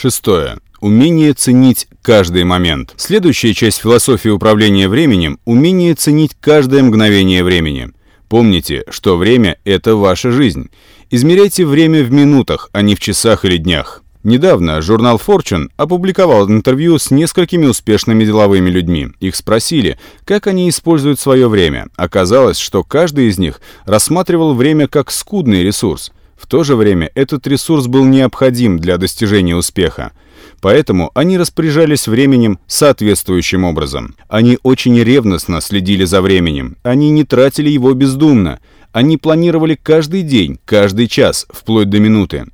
Шестое. Умение ценить каждый момент. Следующая часть философии управления временем – умение ценить каждое мгновение времени. Помните, что время – это ваша жизнь. Измеряйте время в минутах, а не в часах или днях. Недавно журнал Fortune опубликовал интервью с несколькими успешными деловыми людьми. Их спросили, как они используют свое время. Оказалось, что каждый из них рассматривал время как скудный ресурс. В то же время этот ресурс был необходим для достижения успеха. Поэтому они распоряжались временем соответствующим образом. Они очень ревностно следили за временем. Они не тратили его бездумно. Они планировали каждый день, каждый час, вплоть до минуты.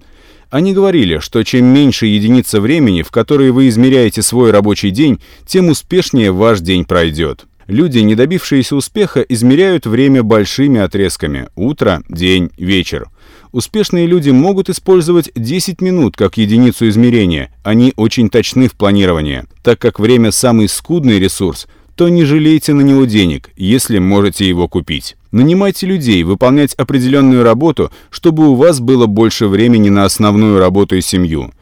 Они говорили, что чем меньше единица времени, в которые вы измеряете свой рабочий день, тем успешнее ваш день пройдет. Люди, не добившиеся успеха, измеряют время большими отрезками – утро, день, вечер. Успешные люди могут использовать 10 минут как единицу измерения. Они очень точны в планировании. Так как время – самый скудный ресурс, то не жалейте на него денег, если можете его купить. Нанимайте людей выполнять определенную работу, чтобы у вас было больше времени на основную работу и семью.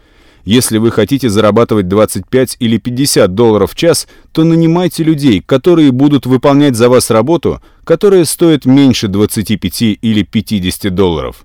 Если вы хотите зарабатывать 25 или 50 долларов в час, то нанимайте людей, которые будут выполнять за вас работу, которая стоит меньше 25 или 50 долларов.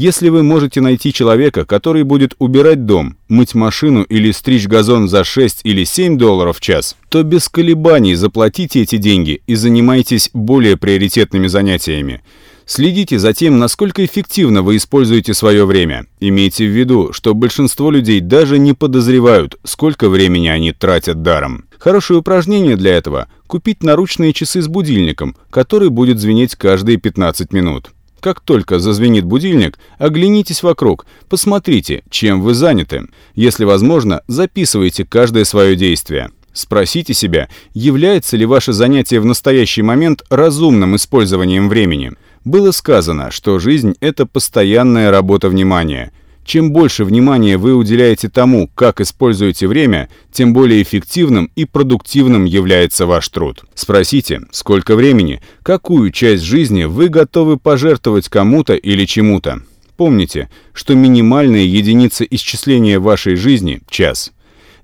Если вы можете найти человека, который будет убирать дом, мыть машину или стричь газон за 6 или 7 долларов в час, то без колебаний заплатите эти деньги и занимайтесь более приоритетными занятиями. Следите за тем, насколько эффективно вы используете свое время. Имейте в виду, что большинство людей даже не подозревают, сколько времени они тратят даром. Хорошее упражнение для этого – купить наручные часы с будильником, который будет звенеть каждые 15 минут. Как только зазвенит будильник, оглянитесь вокруг, посмотрите, чем вы заняты. Если возможно, записывайте каждое свое действие. Спросите себя, является ли ваше занятие в настоящий момент разумным использованием времени. Было сказано, что жизнь — это постоянная работа внимания — чем больше внимания вы уделяете тому, как используете время, тем более эффективным и продуктивным является ваш труд. Спросите, сколько времени, какую часть жизни вы готовы пожертвовать кому-то или чему-то. Помните, что минимальная единица исчисления вашей жизни – час.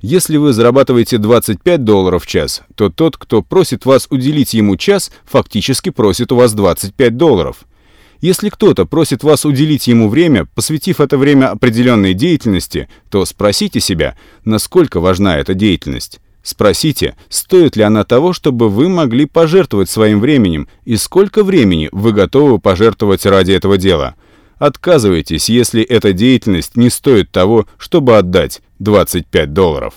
Если вы зарабатываете 25 долларов в час, то тот, кто просит вас уделить ему час, фактически просит у вас 25 долларов – если кто-то просит вас уделить ему время, посвятив это время определенной деятельности, то спросите себя, насколько важна эта деятельность. Спросите, стоит ли она того, чтобы вы могли пожертвовать своим временем, и сколько времени вы готовы пожертвовать ради этого дела. Отказывайтесь, если эта деятельность не стоит того, чтобы отдать 25 долларов.